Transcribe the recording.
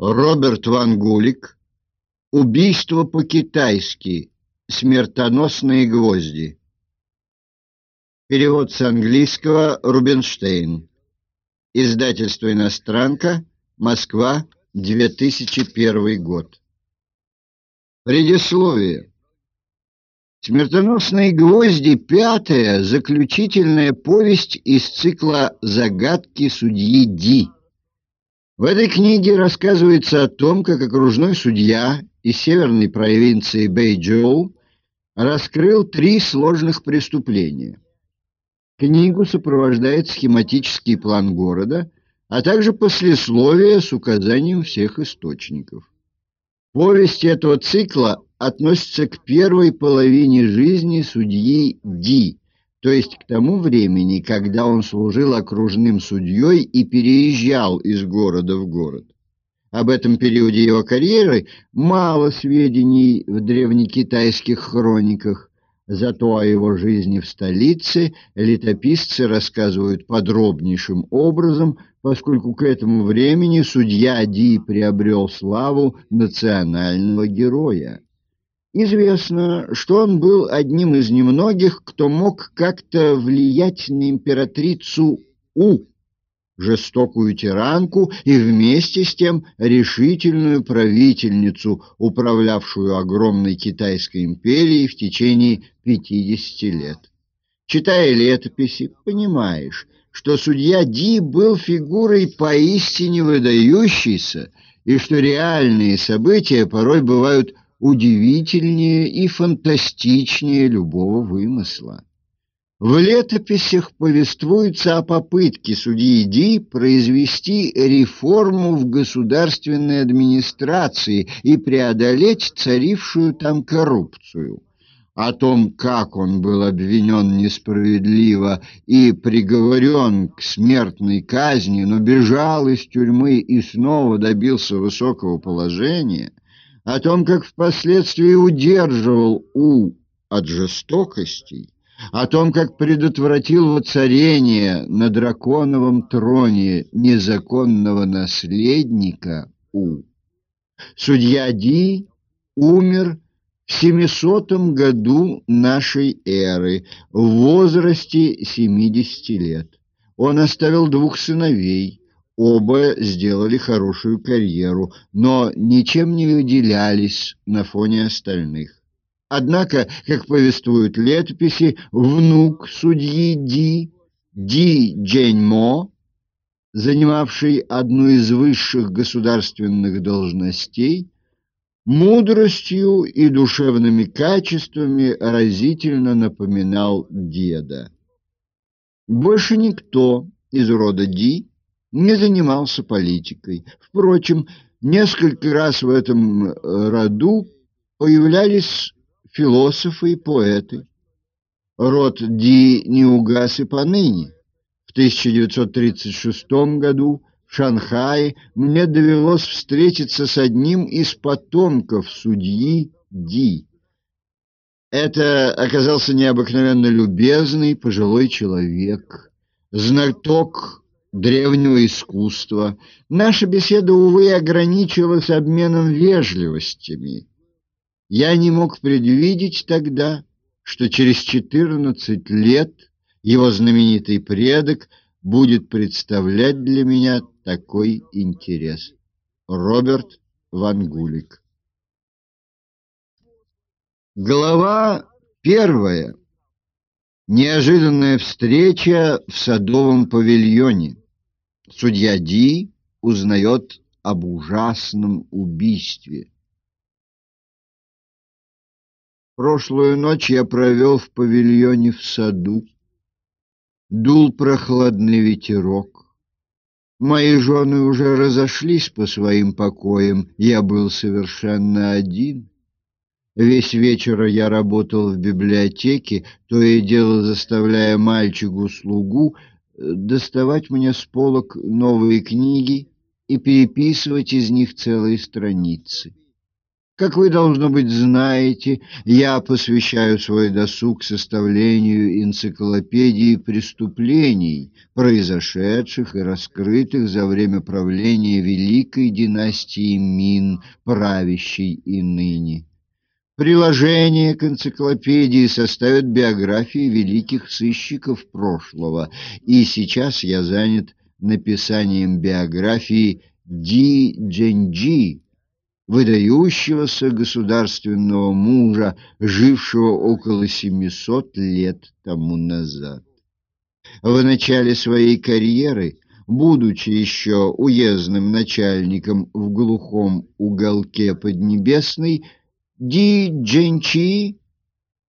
Роберт Ван Гулик. Убийство по-китайски. Смертоносные гвозди. Перевод с английского Рубинштейн. Издательство «Иностранка», Москва, 2001 год. Предисловие. «Смертоносные гвозди» — пятая, заключительная повесть из цикла «Загадки судьи Ди». В этой книге рассказывается о том, как окружной судья из северной провинции Бэйджоу раскрыл три сложных преступления. Книгу сопровождает схематический план города, а также послесловие с указанием всех источников. Повесть этого цикла относится к первой половине жизни судьи Ди, то есть к тому времени, когда он служил окружным судьей и переезжал из города в город. Об этом периоде его карьеры мало сведений в древнекитайских хрониках, зато о его жизни в столице летописцы рассказывают подробнейшим образом, поскольку к этому времени судья Ди приобрел славу национального героя. Известно, что он был одним из немногих, кто мог как-то влиять на императрицу У, жестокую тиранку и вместе с тем решительную правительницу, управлявшую огромной китайской империей в течение 50 лет. Читая летописи, понимаешь, что судья Ди был фигурой поистине выдающейся, и что реальные события порой бывают удивительнее и фантастичнее любого вымысла. В летописях повествуется о попытке судьи Ди произвести реформу в государственной администрации и преодолеть царившую там коррупцию. О том, как он был обвинен несправедливо и приговорен к смертной казни, но бежал из тюрьмы и снова добился высокого положения – о том, как впоследствии удерживал У от жестокостей, о том, как предотвратил воцарение на драконовом троне незаконного наследника У. Судья Ди умер в 700 году нашей эры в возрасте 70 лет. Он оставил двух сыновей, Оба сделали хорошую карьеру, но ничем не выделялись на фоне остальных. Однако, как повествуют летописи, внук судьи Ди, Ди Дженьмо, занимавший одну из высших государственных должностей, мудростью и душевными качествами разительно напоминал деда. Больше никто из рода Ди не занимался политикой. Впрочем, несколько раз в этом э, роду появлялись философы и поэты. Род Ди не угас и поныне. В 1936 году в Шанхае мне довелось встретиться с одним из потомков судьи Ди. Это оказался необыкновенно любезный пожилой человек, знаток древнего искусства. Наша беседа, увы, ограничивалась обменом вежливостями. Я не мог предвидеть тогда, что через четырнадцать лет его знаменитый предок будет представлять для меня такой интерес. Роберт Ван Гулик Глава первая. Неожиданная встреча в садовом павильоне. Судья Ди узнает об ужасном убийстве. Прошлую ночь я провел в павильоне в саду. Дул прохладный ветерок. Мои жены уже разошлись по своим покоям, я был совершенно один. Весь вечер я работал в библиотеке, то и дело заставляя мальчику-слугу доставать мне с полок новые книги и переписывать из них целые страницы. Как вы, должно быть, знаете, я посвящаю свой досуг составлению энциклопедии преступлений, произошедших и раскрытых за время правления великой династии Мин, правящей и ныне. Приложение к энциклопедии составят биографии великих сыщиков прошлого, и сейчас я занят написанием биографии Ди Дженджи, выдающегося государственного мужа, жившего около 700 лет тому назад. В начале своей карьеры, будучи еще уездным начальником в глухом уголке Поднебесной, Ди Дженчи